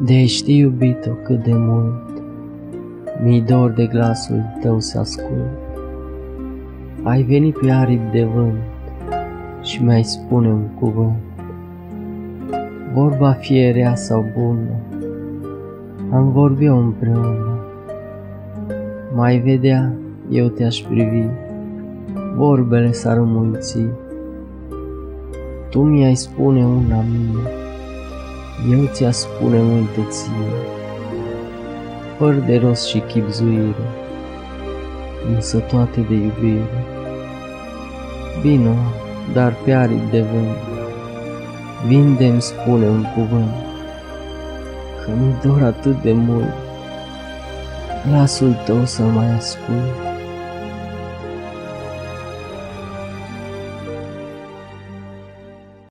De ști iubito cât de mult, Mi dor de glasul tău să ascult. Ai venit pe aripi de vânt Și mi-ai spune un cuvânt. Vorba fie rea sau bună, Am vorbit împreună. Mai vedea, eu te-aș privi, Vorbele s-ar înmulți. Tu mi-ai spune una mie, eu ți-a spune multe ție, Fără de rost și chipzuire, Însă toate de iubire. Vino, dar pe aripi de vânt, Vin de spune un cuvânt, Că mi dor atât de mult, Glasul tău să mai ascult.